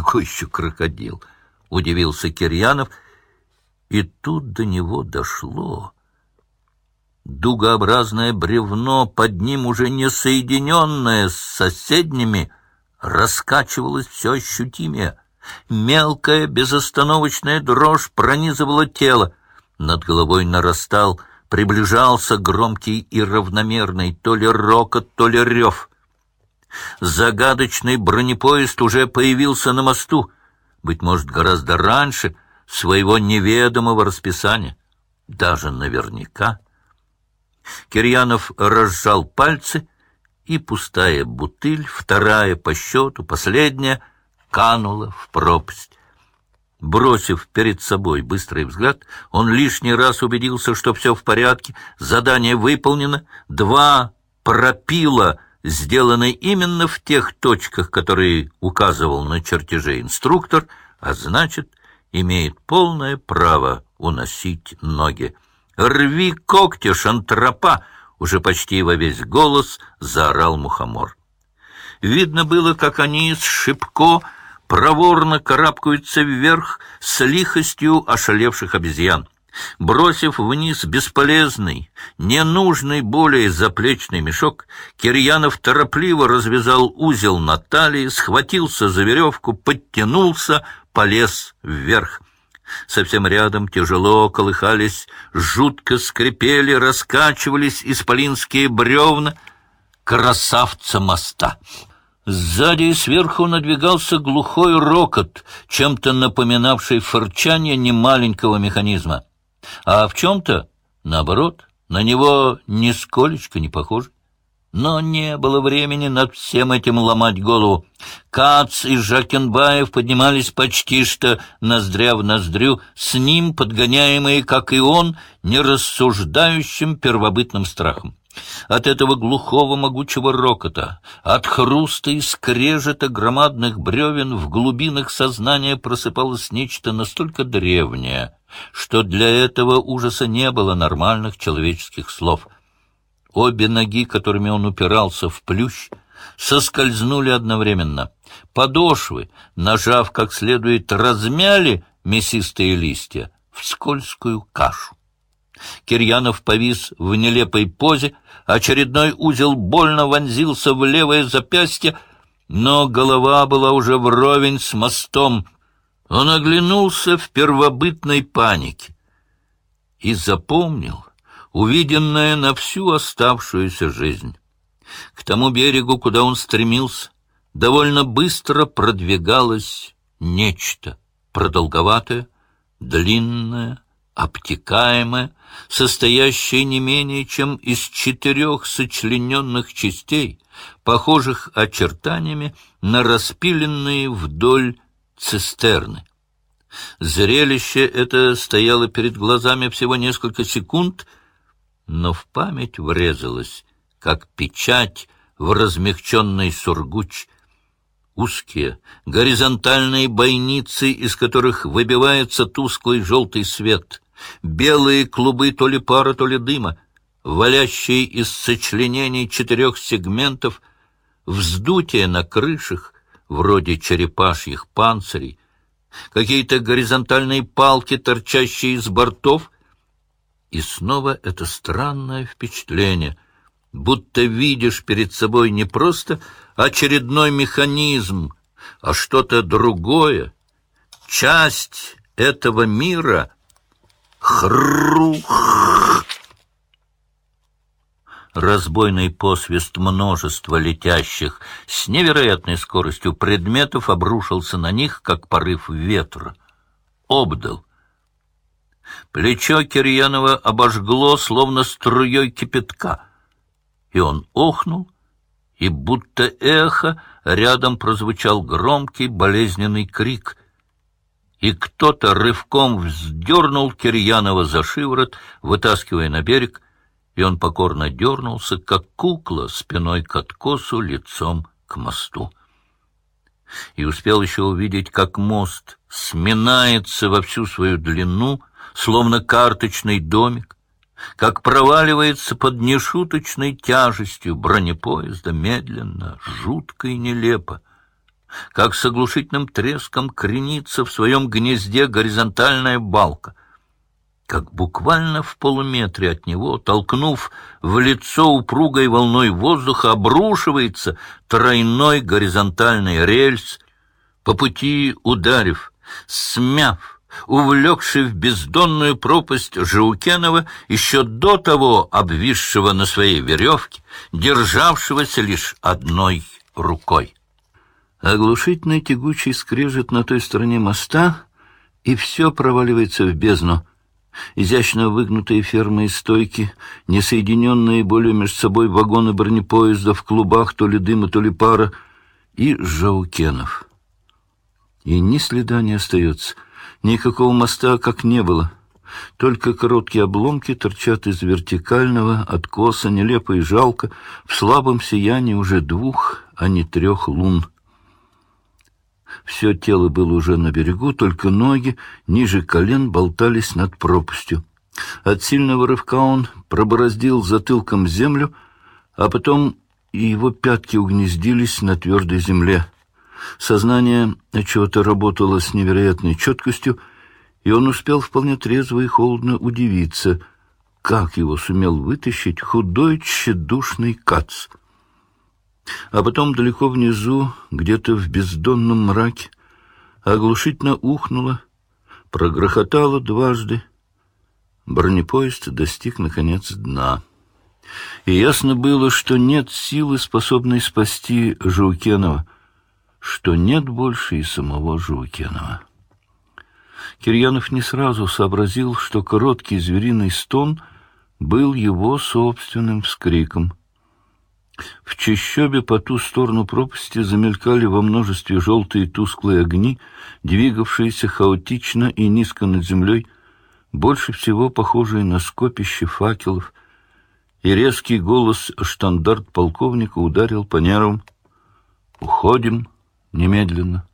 Какой еще крокодил? Удивился Кирьянов. И тут до него дошло. Дугообразное бревно, под ним уже не соединенное с соседними, раскачивалось все ощутимее. Мелкая безостановочная дрожь пронизывала тело. Над головой нарастал, приближался громкий и равномерный то ли рокот, то ли рев. Загадочный бронепоезд уже появился на мосту, быть может, гораздо раньше своего неведомого расписания. Даже наверняка. Кирьянов разжал пальцы, и пустая бутыль, вторая по счету, последняя, канула в пропасть. Бросив перед собой быстрый взгляд, он лишний раз убедился, что все в порядке, задание выполнено, два пропила — сделаны именно в тех точках, которые указывал на чертеже инструктор, а значит, имеет полное право уносить ноги. «Рви когти, шантропа!» — уже почти во весь голос заорал мухомор. Видно было, как они с Шипко проворно карабкаются вверх с лихостью ошалевших обезьян. Бросив вниз бесполезный, ненужный более заплечный мешок, Кирьянов торопливо развязал узел на талии, схватился за веревку, подтянулся, полез вверх. Совсем рядом тяжело колыхались, жутко скрипели, раскачивались исполинские бревна красавца моста. Сзади и сверху надвигался глухой рокот, чем-то напоминавший фырчание немаленького механизма а в чем-то, наоборот, на него нисколечко не похоже. Но не было времени над всем этим ломать голову. Кац и Жакенбаев поднимались почти что ноздря в ноздрю, с ним подгоняемые, как и он, нерассуждающим первобытным страхом. От этого глухого могучего рокота, от хруста и скрежета громадных бревен в глубинах сознания просыпалось нечто настолько древнее — что для этого ужаса не было нормальных человеческих слов. Обе ноги, которыми он упирался в плющ, соскользнули одновременно. Подошвы, нажав как следует, размяли мясистые листья в скользкую кашу. Кирьянов повис в нелепой позе, очередной узел больно вонзился в левое запястье, но голова была уже вровень с мостом — он оглянулся в первобытной панике и запомнил увиденное на всю оставшуюся жизнь. К тому берегу, куда он стремился, довольно быстро продвигалось нечто продолговатое, длинное, обтекаемое, состоящее не менее чем из четырех сочлененных частей, похожих очертаниями на распиленные вдоль цистерны. Зрелище это стояло перед глазами всего несколько секунд, но в память врезалось, как печать в размягченный сургуч. Узкие, горизонтальные бойницы, из которых выбивается тусклый желтый свет, белые клубы то ли пара, то ли дыма, валящие из сочленений четырех сегментов, вздутие на крышах — вроде черепашьих панцирей, какие-то горизонтальные палки, торчащие из бортов, и снова это странное впечатление, будто видишь перед собой не просто очередной механизм, а что-то другое, часть этого мира. Хрух! Разбойный посвист множества летящих с невероятной скоростью предметов обрушился на них, как порыв ветра. Обдал. Плечо Кирьянова обожгло, словно струей кипятка, и он охнул, и будто эхо рядом прозвучал громкий болезненный крик — и кто-то рывком вздернул Кирьянова за шиворот, вытаскивая на берег, и он покорно дернулся, как кукла, спиной к откосу, лицом к мосту. И успел еще увидеть, как мост сминается во всю свою длину, словно карточный домик, как проваливается под нешуточной тяжестью бронепоезда медленно, жутко и нелепо. как с оглушительным треском кренится в своем гнезде горизонтальная балка, как буквально в полуметре от него, толкнув в лицо упругой волной воздуха, обрушивается тройной горизонтальный рельс, по пути ударив, смяв, увлекший в бездонную пропасть Жаукенова, еще до того обвисшего на своей веревке, державшегося лишь одной рукой. Оглушительный тягучий скрежет на той стороне моста, и все проваливается в бездну. Изящно выгнутые фермы и стойки, несоединенные более между собой вагоны бронепоезда в клубах то ли дыма, то ли пара, и Жаукенов. И ни следа не остается, никакого моста как не было. Только короткие обломки торчат из вертикального откоса, нелепо и жалко, в слабом сиянии уже двух, а не трех лун. Все тело было уже на берегу, только ноги ниже колен болтались над пропастью. От сильного рывка он пробороздил затылком землю, а потом и его пятки угнездились на твердой земле. Сознание чего-то работало с невероятной четкостью, и он успел вполне трезво и холодно удивиться, как его сумел вытащить худой тщедушный кац — а потом далеко внизу, где-то в бездонном мраке, оглушительно ухнуло, прогрохотало дважды. Бронепоезд достиг, наконец, дна. И ясно было, что нет силы, способной спасти Жаукенова, что нет больше и самого Жаукенова. Кирьянов не сразу сообразил, что короткий звериный стон был его собственным вскриком — в чащобе по ту сторону пропасти замелькали во множестве желтые тусклые огни, двигавшиеся хаотично и низко над землей, больше всего похожие на скопище факелов, и резкий голос штандарт полковника ударил по нервам. «Уходим немедленно».